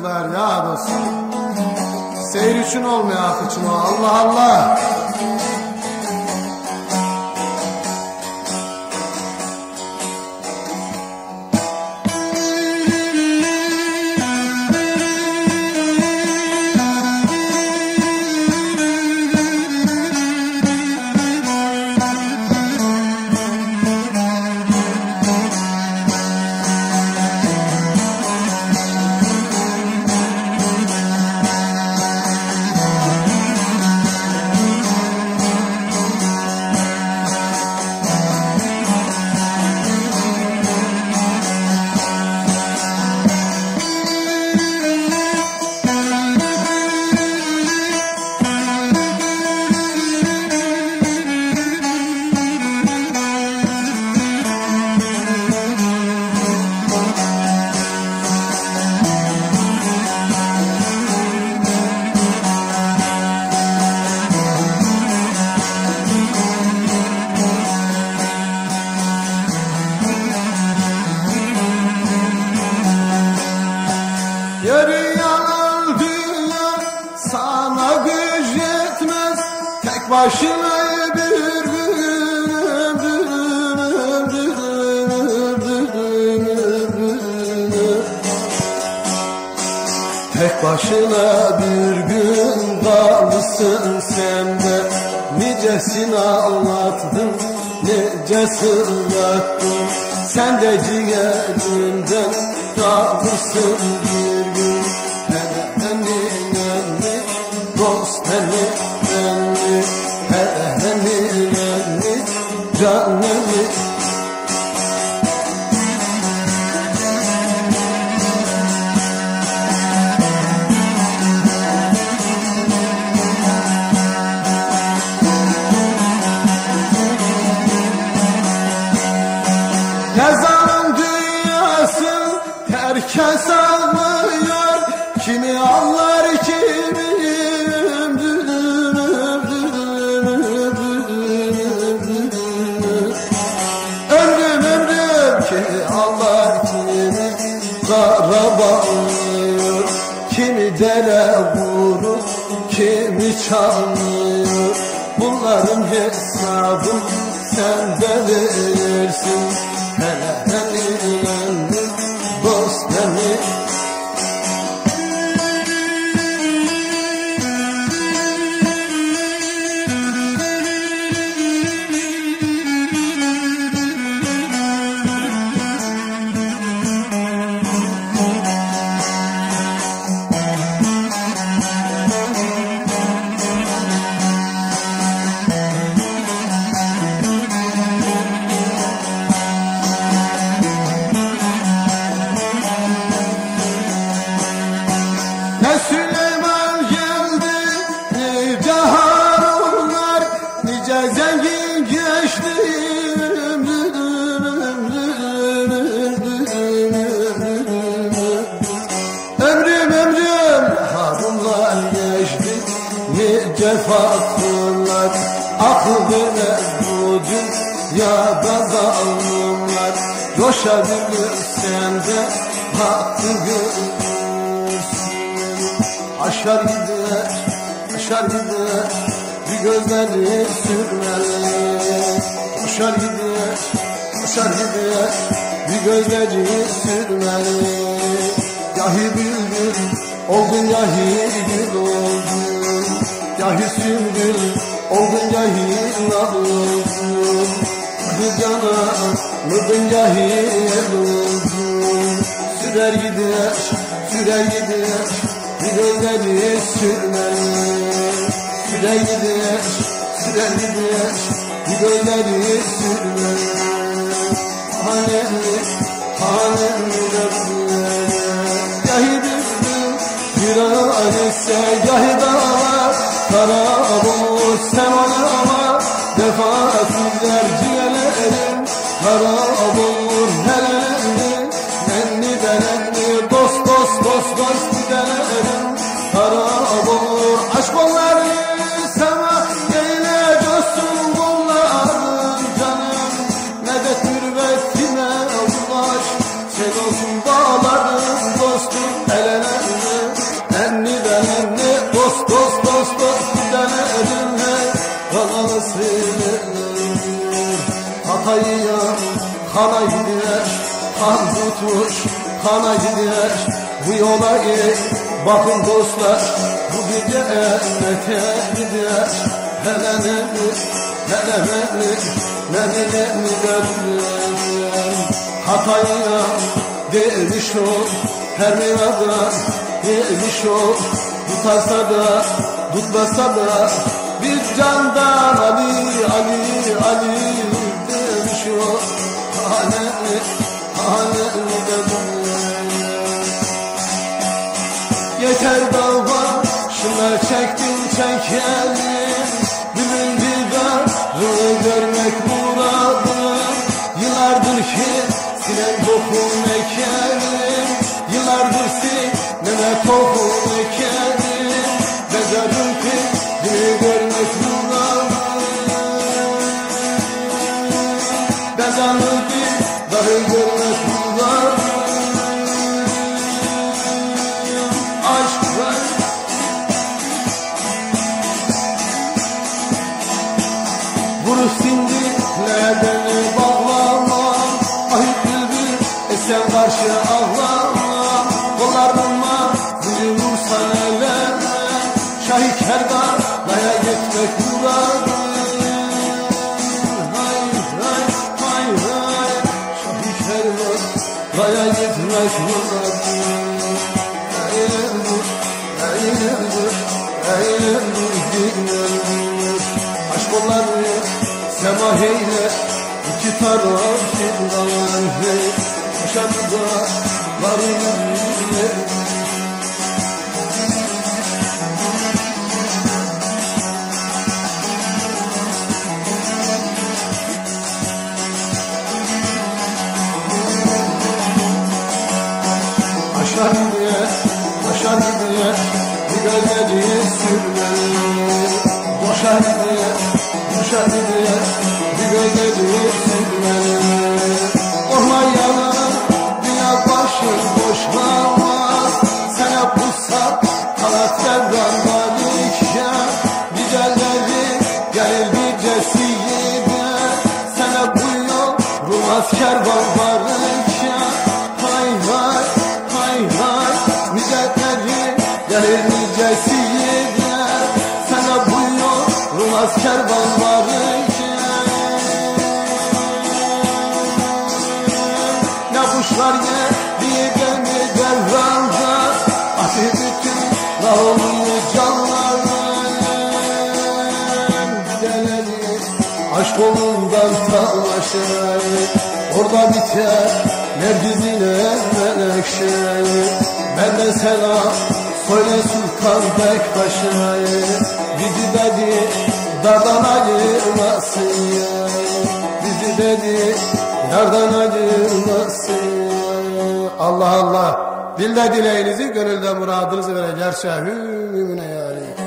Kırklar ya dostum. Seyir için olmuyor af o Allah Allah. Başına bir Tek başına bir gün kalmışsın sen de. Nicesini ağlattın, nice sırlattın Sen de ciğerinden kalırsın bir gün herkes anlıyor Kimi anlar kimi Ömrüm ömrüm ki anlar kimi Kara bağlıyor. Kimi dere vurur Kimi çalıyor. Bunların hesabını sen de verirsin vermez bu dünyada zalimler. Coşabilir sende hakkı görürsün. Aşar gider, aşar gider Bir gözleri sürmeli Aşar gider, aşar gider Bir gözleri sürmeli Yahi bülbül oldun yahi gül oldun Yahi sümbül oldun yahi nal oldun Bu cana yahi el oldun Sürer gider, sürer gider bir gözleri sürmeli Sürer gider, sürer gider Bir gözleri sürmeli Hanemli, hanemli Rabbine Yahi bülbül bir ise Yahi dağlar kara bulut Sen oynama vefasızlar Hatay'a kana gider kan tutmuş kana gider. Bu yola gir bakın dostlar bu gece emmete gider. Hele ne mi hele ne mi ne mi ne mi derdim Hatay'a gelmiş o her meyvada gelmiş o tutarsa da tutmasa da bir candan Ali Ali Ali demiş o haneli dedim Yeter dağ başına çektim Bülün Ki dahi görmek muradım Aşk var. Vuruş sindirlerden bağlama. Ahit bülbül esen karşı ağlama. Kollarıma zili vursan eleme. Şahit kervanaya gitmek muradım Şahit kervanaya gitmek muradım Eğlendir, eğlendir, eğlendir dinlendir Aşk onları sema heyle iki taraf şirdan hey da varın Aşar diye, aşar diye Bir gözleri sürmeli Boşar diye, boşar diye Bir gözleri sürmeli nicesiyle Sana bu yol Rumaz kervan varken Ne kuşlar geldi devranda Atı bütün dağılıyor canlardan Gideleri aşk olundan talaşır Orada biter Nergizine menekşe Benden selam söyle Sultan Bektaş'a Bizi dedi dardan ayırmasın ya Bizi dedi yardan ayırmasın Allah Allah. Dilde dileğinizi gönülde muradınızı verecek Şehü mümine yani